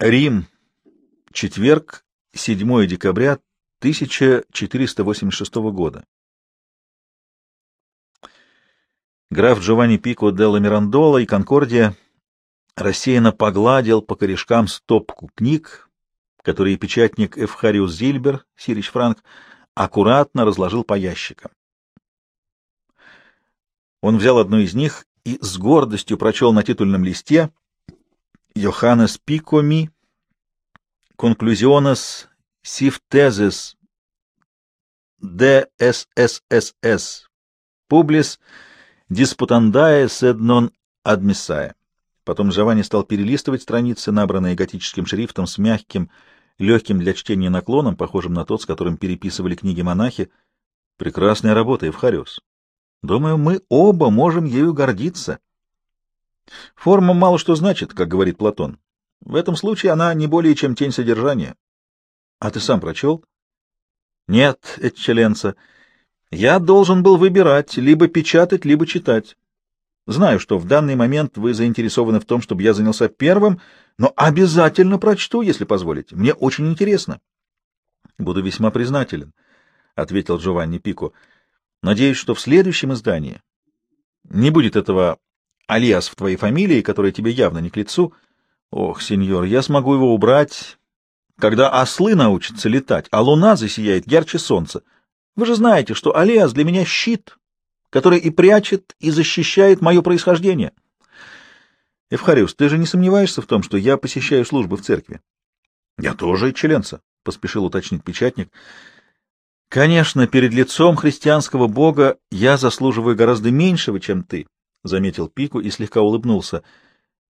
Рим. Четверг, 7 декабря 1486 года. Граф Джованни Пико делла Мирандола и Конкордия рассеянно погладил по корешкам стопку книг, которые печатник Эвхариус Зильбер, Сирич Франк, аккуратно разложил по ящикам. Он взял одну из них и с гордостью прочел на титульном листе Йоханнес Пикоми, Siftesis DSSSS Publis Disputandae sed non admissae. Потом Джованни стал перелистывать страницы, набранные готическим шрифтом с мягким, легким для чтения наклоном, похожим на тот, с которым переписывали книги монахи. Прекрасная работа, Евхариус. Думаю, мы оба можем ею гордиться. Форма мало что значит, как говорит Платон. В этом случае она не более чем тень содержания. А ты сам прочел? Нет, Эчеленца. Я должен был выбирать, либо печатать, либо читать. Знаю, что в данный момент вы заинтересованы в том, чтобы я занялся первым, но обязательно прочту, если позволите. Мне очень интересно. Буду весьма признателен, — ответил Джованни Пико. Надеюсь, что в следующем издании не будет этого алиас в твоей фамилии, который тебе явно не к лицу. Ох, сеньор, я смогу его убрать, когда ослы научатся летать, а луна засияет ярче солнца. Вы же знаете, что алиас для меня щит, который и прячет, и защищает мое происхождение. Эвхариус, ты же не сомневаешься в том, что я посещаю службы в церкви? — Я тоже членца, — поспешил уточнить печатник. Конечно, перед лицом христианского бога я заслуживаю гораздо меньшего, чем ты, — заметил Пику и слегка улыбнулся.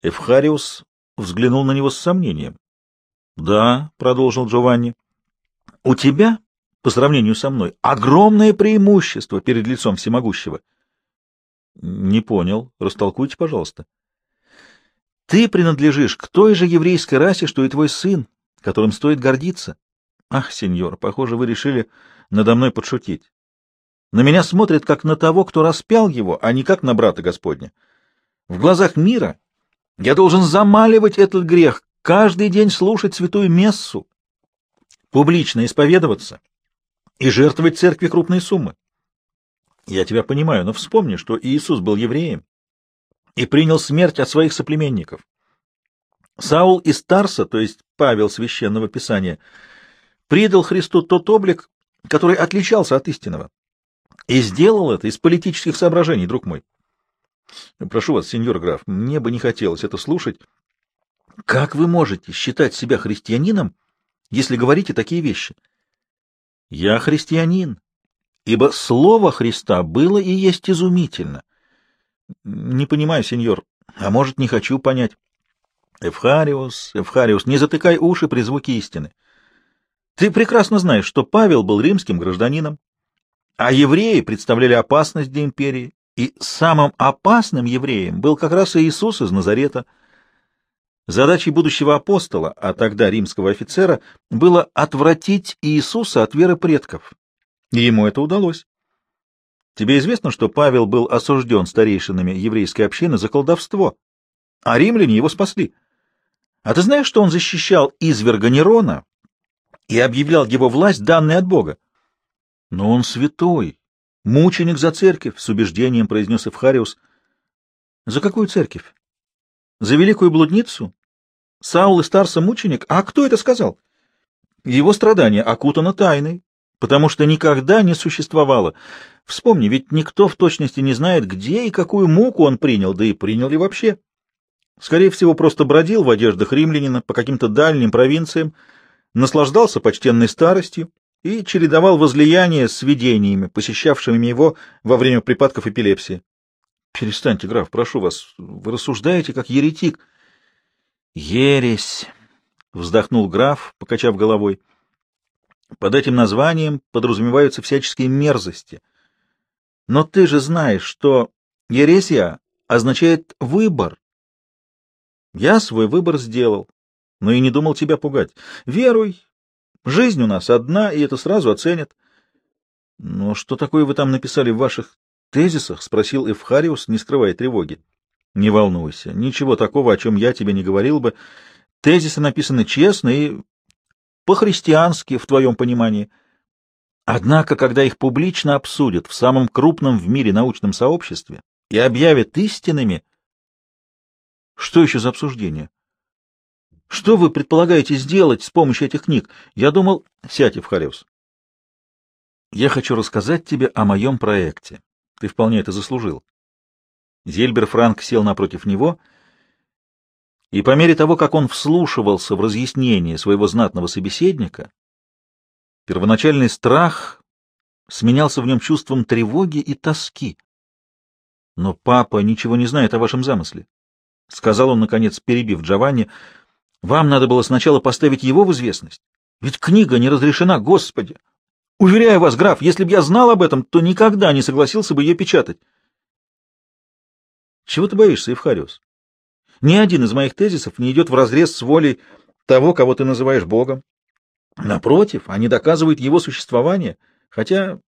Эвхариус взглянул на него с сомнением. — Да, — продолжил Джованни, — у тебя, по сравнению со мной, огромное преимущество перед лицом всемогущего. — Не понял. Растолкуйте, пожалуйста. — Ты принадлежишь к той же еврейской расе, что и твой сын, которым стоит гордиться. Ах, сеньор, похоже, вы решили надо мной подшутить. На меня смотрят как на того, кто распял его, а не как на брата Господня. В глазах мира я должен замаливать этот грех, каждый день слушать святую мессу, публично исповедоваться и жертвовать церкви крупные суммы. Я тебя понимаю, но вспомни, что Иисус был евреем и принял смерть от своих соплеменников. Саул из Тарса, то есть Павел Священного Писания, придал Христу тот облик, который отличался от истинного. И сделал это из политических соображений, друг мой. Прошу вас, сеньор граф, мне бы не хотелось это слушать. Как вы можете считать себя христианином, если говорите такие вещи? Я христианин, ибо слово Христа было и есть изумительно. Не понимаю, сеньор, а может, не хочу понять. Эвхариус, Эвхариус, не затыкай уши при звуке истины. Ты прекрасно знаешь, что Павел был римским гражданином, а евреи представляли опасность для империи, и самым опасным евреем был как раз Иисус из Назарета. Задачей будущего апостола, а тогда римского офицера, было отвратить Иисуса от веры предков. И ему это удалось. Тебе известно, что Павел был осужден старейшинами еврейской общины за колдовство, а римляне его спасли. А ты знаешь, что он защищал изверга Нерона и объявлял его власть, данной от Бога? Но он святой, мученик за церковь, с убеждением произнес Эвхариус. За какую церковь? За великую блудницу? Саул и Старса мученик? А кто это сказал? Его страдание окутано тайной, потому что никогда не существовало. Вспомни, ведь никто в точности не знает, где и какую муку он принял, да и принял ли вообще. Скорее всего, просто бродил в одеждах римлянина по каким-то дальним провинциям, наслаждался почтенной старостью и чередовал возлияния с видениями, посещавшими его во время припадков эпилепсии. — Перестаньте, граф, прошу вас, вы рассуждаете как еретик. — Ересь, — вздохнул граф, покачав головой. — Под этим названием подразумеваются всяческие мерзости. Но ты же знаешь, что ересия означает «выбор». Я свой выбор сделал, но и не думал тебя пугать. Веруй, жизнь у нас одна, и это сразу оценят. — Но что такое вы там написали в ваших тезисах? — спросил Эвхариус, не скрывая тревоги. — Не волнуйся, ничего такого, о чем я тебе не говорил бы. Тезисы написаны честно и по-христиански, в твоем понимании. Однако, когда их публично обсудят в самом крупном в мире научном сообществе и объявят истинными, что еще за обсуждение? Что вы предполагаете сделать с помощью этих книг? Я думал... Сядь, Евхариус. Я хочу рассказать тебе о моем проекте. Ты вполне это заслужил. Зельбер Франк сел напротив него, и по мере того, как он вслушивался в разъяснение своего знатного собеседника, первоначальный страх сменялся в нем чувством тревоги и тоски. Но папа ничего не знает о вашем замысле. — сказал он, наконец, перебив Джованни, — вам надо было сначала поставить его в известность. Ведь книга не разрешена, Господи! Уверяю вас, граф, если бы я знал об этом, то никогда не согласился бы ее печатать. Чего ты боишься, Евхариус? Ни один из моих тезисов не идет вразрез с волей того, кого ты называешь Богом. Напротив, они доказывают его существование, хотя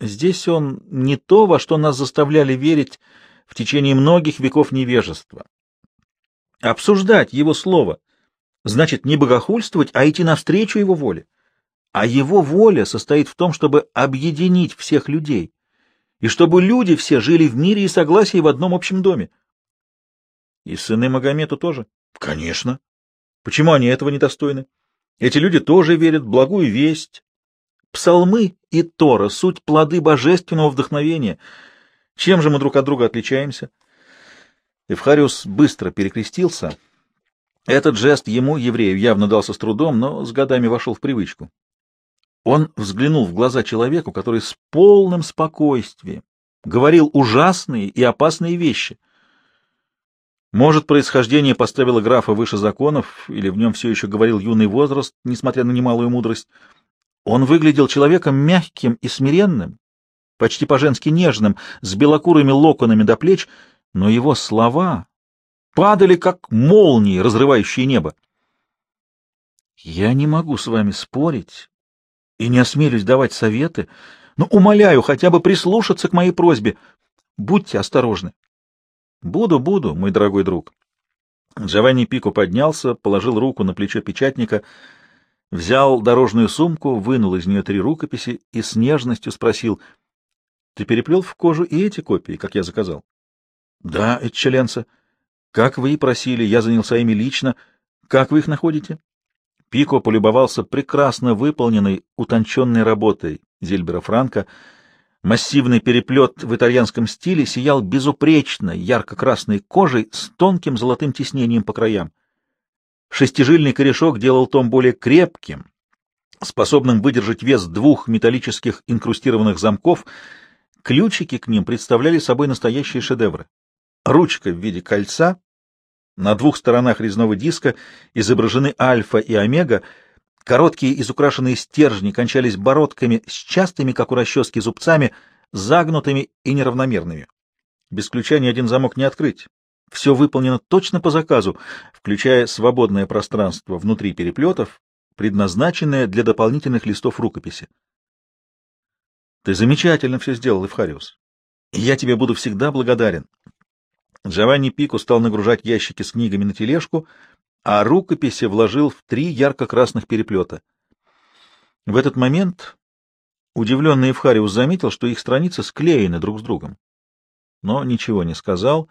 здесь он не то, во что нас заставляли верить в течение многих веков невежества. Обсуждать его слово значит не богохульствовать, а идти навстречу его воле. А его воля состоит в том, чтобы объединить всех людей, и чтобы люди все жили в мире и согласии в одном общем доме. И сыны Магомету тоже? Конечно. Почему они этого недостойны? Эти люди тоже верят в благую весть. Псалмы и Тора — суть плоды божественного вдохновения. Чем же мы друг от друга отличаемся? Эвхариус быстро перекрестился. Этот жест ему, еврею, явно дался с трудом, но с годами вошел в привычку. Он взглянул в глаза человеку, который с полным спокойствием говорил ужасные и опасные вещи. Может, происхождение поставило графа выше законов, или в нем все еще говорил юный возраст, несмотря на немалую мудрость. Он выглядел человеком мягким и смиренным, почти по-женски нежным, с белокурыми локонами до плеч, но его слова падали, как молнии, разрывающие небо. «Я не могу с вами спорить и не осмелюсь давать советы, но умоляю хотя бы прислушаться к моей просьбе. Будьте осторожны. Буду, буду, мой дорогой друг. Джованни Пико поднялся, положил руку на плечо печатника, взял дорожную сумку, вынул из нее три рукописи и с нежностью спросил, — Ты переплел в кожу и эти копии, как я заказал? — Да, Эчеленца. Как вы и просили, я занялся ими лично. Как вы их находите? Пико полюбовался прекрасно выполненной, утонченной работой Зильбера Франка. Массивный переплет в итальянском стиле сиял безупречной, ярко-красной кожей с тонким золотым тиснением по краям. Шестижильный корешок делал том более крепким, способным выдержать вес двух металлических инкрустированных замков. Ключики к ним представляли собой настоящие шедевры. Ручка в виде кольца на двух сторонах резного диска изображены альфа и омега. Короткие изукрашенные стержни кончались бородками с частыми, как у расчески, зубцами, загнутыми и неравномерными. Без ключа ни один замок не открыть. Все выполнено точно по заказу, включая свободное пространство внутри переплетов, предназначенное для дополнительных листов рукописи. Ты замечательно все сделал, Эвхариус. Я тебе буду всегда благодарен. Джованни Пико стал нагружать ящики с книгами на тележку, а рукописи вложил в три ярко-красных переплета. В этот момент удивленный Евхариус заметил, что их страницы склеены друг с другом. Но ничего не сказал.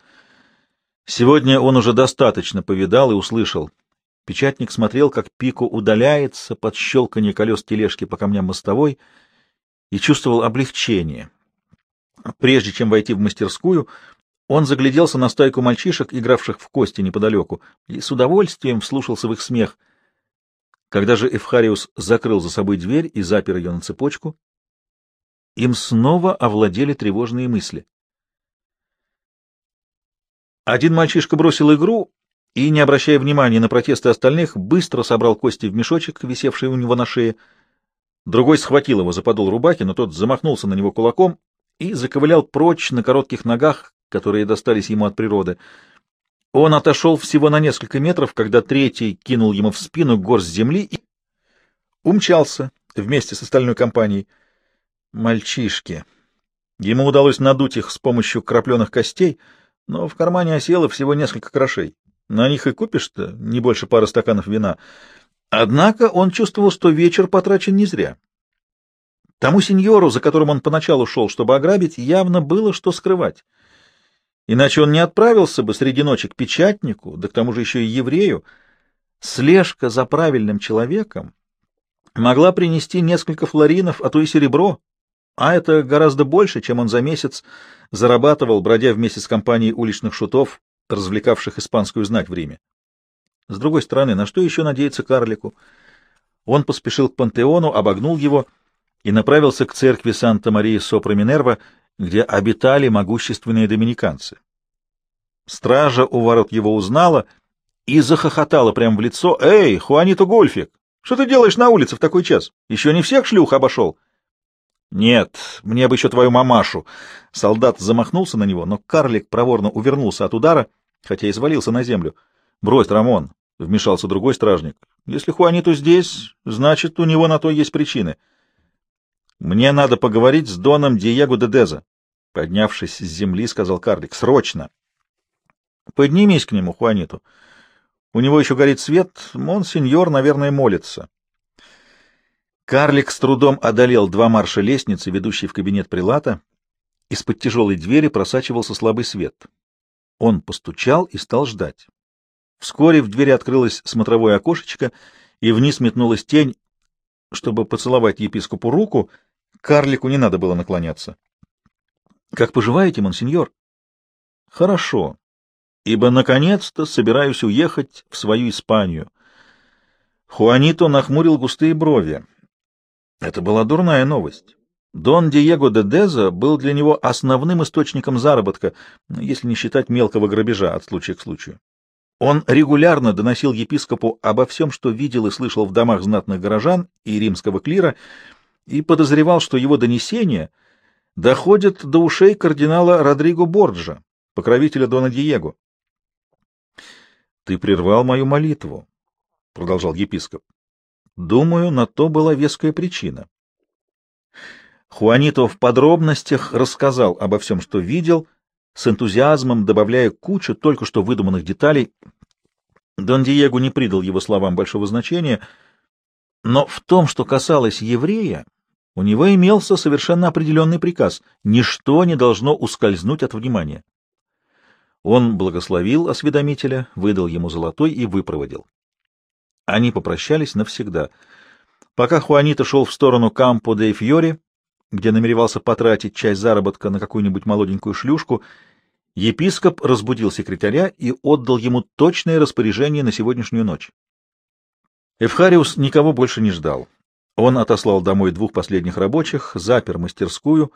Сегодня он уже достаточно повидал и услышал. Печатник смотрел, как Пико удаляется под щелканье колес тележки по камням мостовой и чувствовал облегчение. Прежде чем войти в мастерскую, он загляделся на стайку мальчишек, игравших в кости неподалеку, и с удовольствием вслушался в их смех. Когда же Эвхариус закрыл за собой дверь и запер ее на цепочку, им снова овладели тревожные мысли. Один мальчишка бросил игру и, не обращая внимания на протесты остальных, быстро собрал кости в мешочек, висевший у него на шее. Другой схватил его за подол рубахи, но тот замахнулся на него кулаком и заковылял прочь на коротких ногах, которые достались ему от природы. Он отошел всего на несколько метров, когда третий кинул ему в спину горсть земли и умчался вместе с остальной компанией. Мальчишки. Ему удалось надуть их с помощью крапленых костей, но в кармане осело всего несколько крошей. На них и купишь-то не больше пары стаканов вина. Однако он чувствовал, что вечер потрачен не зря. Тому сеньору, за которым он поначалу шел, чтобы ограбить, явно было что скрывать. Иначе он не отправился бы среди ночи к печатнику, да к тому же еще и еврею. Слежка за правильным человеком могла принести несколько флоринов, а то и серебро, а это гораздо больше, чем он за месяц зарабатывал, бродя вместе с компанией уличных шутов, развлекавших испанскую знать в Риме. С другой стороны, на что еще надеяться карлику? Он поспешил к пантеону, обогнул его и направился к церкви Санта-Марии Сопра-Минерва, где обитали могущественные доминиканцы. Стража у ворот его узнала и захохотала прямо в лицо. «Эй, Хуанито Гольфик, что ты делаешь на улице в такой час? Еще не всех шлюх обошел?» «Нет, мне бы еще твою мамашу!» Солдат замахнулся на него, но карлик проворно увернулся от удара, хотя и свалился на землю. «Брось, Рамон!» — вмешался другой стражник. «Если Хуаниту здесь, значит, у него на то есть причины». «Мне надо поговорить с Доном Диего де Деза», — поднявшись с земли, сказал карлик. «Срочно!» «Поднимись к нему, Хуаниту. У него еще горит свет, он, сеньор, наверное, молится». Карлик с трудом одолел два марша лестницы, ведущие в кабинет прилата. Из-под тяжелой двери просачивался слабый свет. Он постучал и стал ждать. Вскоре в двери открылось смотровое окошечко, и вниз метнулась тень. Чтобы поцеловать епископу руку, карлику не надо было наклоняться. — Как поживаете, монсеньор? — Хорошо, ибо, наконец-то, собираюсь уехать в свою Испанию. Хуанито нахмурил густые брови. Это была дурная новость. Дон Диего де Деза был для него основным источником заработка, если не считать мелкого грабежа от случая к случаю. Он регулярно доносил епископу обо всем, что видел и слышал в домах знатных горожан и римского клира, и подозревал, что его донесения доходят до ушей кардинала Родриго Борджа, покровителя Дона Диего. — Ты прервал мою молитву, — продолжал епископ. Думаю, на то была веская причина. Хуанито в подробностях рассказал обо всем, что видел, с энтузиазмом добавляя кучу только что выдуманных деталей. Дон Диего не придал его словам большого значения, но в том, что касалось еврея, у него имелся совершенно определенный приказ — ничто не должно ускользнуть от внимания. Он благословил осведомителя, выдал ему золотой и выпроводил. Они попрощались навсегда. Пока Хуанита шел в сторону Кампо де Фьори, где намеревался потратить часть заработка на какую-нибудь молоденькую шлюшку, епископ разбудил секретаря и отдал ему точное распоряжение на сегодняшнюю ночь. Эвхариус никого больше не ждал. Он отослал домой двух последних рабочих, запер мастерскую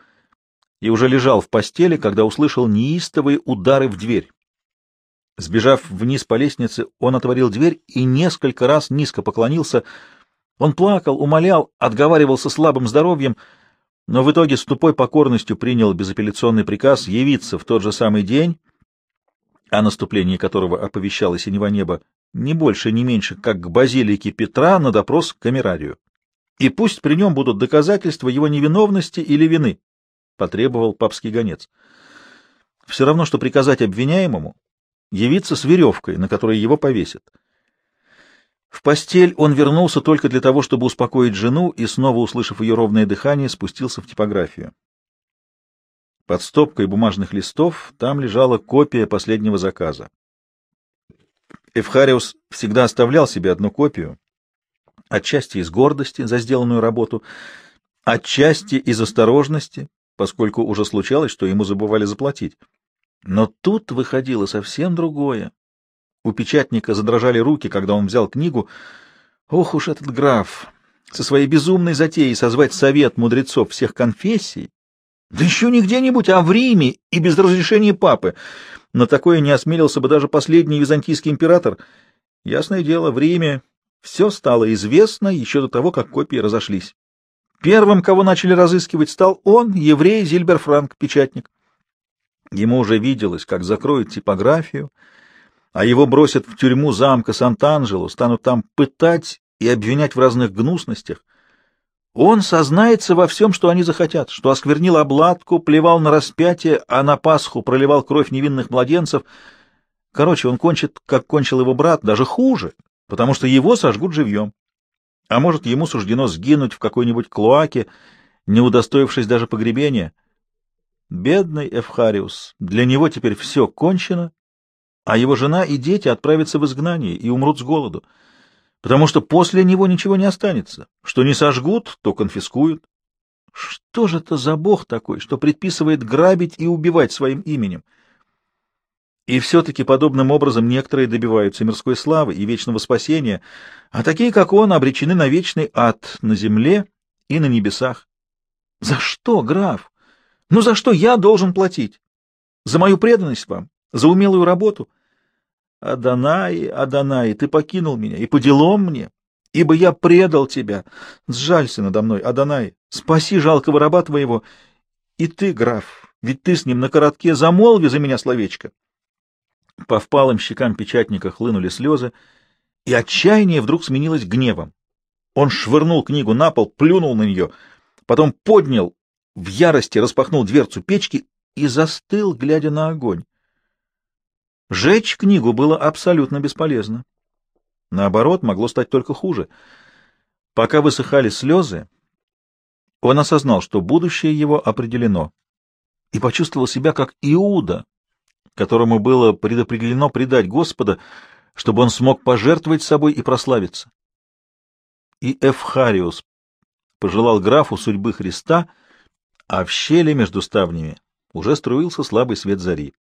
и уже лежал в постели, когда услышал неистовые удары в дверь. Сбежав вниз по лестнице, он отворил дверь и несколько раз низко поклонился. Он плакал, умолял, отговаривался слабым здоровьем, но в итоге с тупой покорностью принял безапелляционный приказ явиться в тот же самый день, о наступлении которого оповещало синего неба, не больше, не меньше, как к базилике Петра на допрос к камерарию. И пусть при нем будут доказательства его невиновности или вины, — потребовал папский гонец. Все равно, что приказать обвиняемому явиться с веревкой, на которой его повесят. В постель он вернулся только для того, чтобы успокоить жену, и, снова услышав ее ровное дыхание, спустился в типографию. Под стопкой бумажных листов там лежала копия последнего заказа. Эвхариус всегда оставлял себе одну копию, отчасти из гордости за сделанную работу, отчасти из осторожности, поскольку уже случалось, что ему забывали заплатить. Но тут выходило совсем другое. У печатника задрожали руки, когда он взял книгу. Ох уж этот граф! Со своей безумной затеей созвать совет мудрецов всех конфессий, да еще не где-нибудь, а в Риме и без разрешения папы. На такое не осмелился бы даже последний византийский император. Ясное дело, в Риме все стало известно еще до того, как копии разошлись. Первым, кого начали разыскивать, стал он, еврей Зильбер Франк, печатник. Ему уже виделось, как закроют типографию, а его бросят в тюрьму замка Сант-Анджело, станут там пытать и обвинять в разных гнусностях. Он сознается во всем, что они захотят, что осквернил обладку, плевал на распятие, а на Пасху проливал кровь невинных младенцев. Короче, он кончит, как кончил его брат, даже хуже, потому что его сожгут живьем. А может, ему суждено сгинуть в какой-нибудь клоаке, не удостоившись даже погребения. Бедный Эвхариус, для него теперь все кончено, а его жена и дети отправятся в изгнание и умрут с голоду, потому что после него ничего не останется. Что не сожгут, то конфискуют. Что же это за бог такой, что предписывает грабить и убивать своим именем? И все-таки подобным образом некоторые добиваются мирской славы и вечного спасения, а такие, как он, обречены на вечный ад на земле и на небесах. За что, граф? Ну за что я должен платить? За мою преданность вам? За умелую работу? Адонай, Адонай, ты покинул меня, и по делам мне, ибо я предал тебя. Сжалься надо мной, Адонай, спаси жалкого раба твоего. И ты, граф, ведь ты с ним на коротке, замолви за меня словечко. По впалым щекам печатника хлынули слезы, и отчаяние вдруг сменилось гневом. Он швырнул книгу на пол, плюнул на нее, потом поднял, в ярости распахнул дверцу печки и застыл, глядя на огонь. Жечь книгу было абсолютно бесполезно. Наоборот, могло стать только хуже. Пока высыхали слезы, он осознал, что будущее его определено, и почувствовал себя как Иуда, которому было предопределено предать Господа, чтобы он смог пожертвовать собой и прославиться. И Эфхариус пожелал графу судьбы Христа, а в щели между ставнями уже струился слабый свет зари.